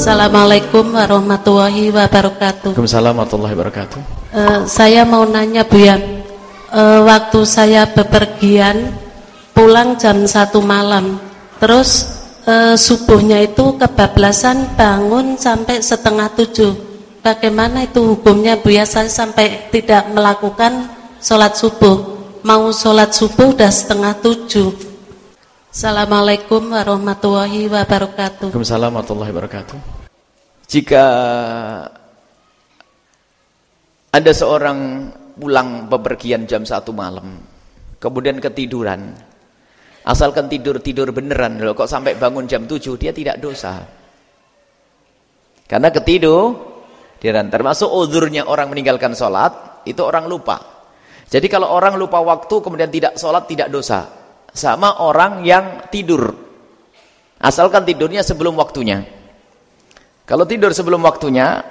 Assalamualaikum warahmatullahi wabarakatuh. Waalaikumsalam warahmatullahi wabarakatuh. Uh, saya mau nanya Bu ya, uh, waktu saya bepergian pulang jam satu malam, terus uh, subuhnya itu kebablasan bangun sampai setengah tujuh. Bagaimana itu hukumnya Bu ya? Saya sampai tidak melakukan sholat subuh. Mau sholat subuh udah setengah tujuh. Assalamualaikum warahmatullahi wabarakatuh. Waalaikumsalam warahmatullahi wabarakatuh. Jika ada seorang pulang bepergian jam satu malam, kemudian ketiduran, asalkan tidur-tidur beneran, loh, kok sampai bangun jam tujuh, dia tidak dosa. Karena ketidur, termasuk udurnya orang meninggalkan sholat, itu orang lupa. Jadi kalau orang lupa waktu kemudian tidak sholat tidak dosa. Sama orang yang tidur. Asalkan tidurnya sebelum waktunya. Kalau tidur sebelum waktunya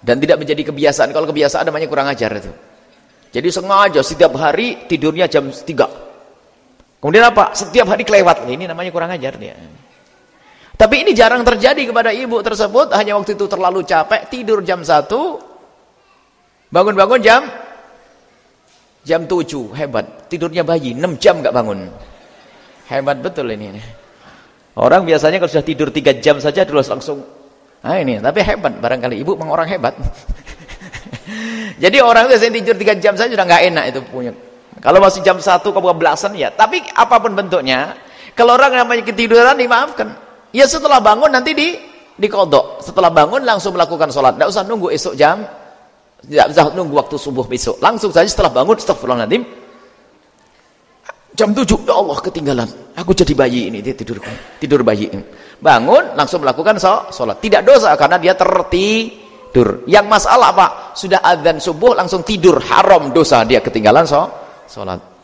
dan tidak menjadi kebiasaan. Kalau kebiasaan namanya kurang ajar itu. Jadi sengaja setiap hari tidurnya jam 3. Kemudian apa? Setiap hari kelewat. Ini namanya kurang ajar dia. Tapi ini jarang terjadi kepada ibu tersebut. Hanya waktu itu terlalu capek. Tidur jam 1. Bangun-bangun jam Jam 7, hebat. Tidurnya bayi, 6 jam gak bangun. Hebat betul ini. Orang biasanya kalau sudah tidur 3 jam saja terus langsung Nah ini, tapi hebat barangkali ibu memang orang hebat. Jadi orang yang tidur 3 jam saja sudah nggak enak itu punya. Kalau masih jam 1 kebablasan ya, tapi apa pun bentuknya, kalau orang namanya ketiduran dimaafkan. Ya setelah bangun nanti di dikodok. Setelah bangun langsung melakukan sholat. Tidak usah nunggu esok jam tidak usah nunggu waktu subuh besok. Langsung saja setelah bangun, astagfirullahaladzim. Jam 7, ya Allah ketinggalan. Aku jadi bayi ini, dia tidur tidur bayi ini. Bangun, langsung melakukan sholat. Tidak dosa karena dia tertidur. Yang masalah apa? Sudah adzan subuh langsung tidur, haram dosa dia ketinggalan sholat.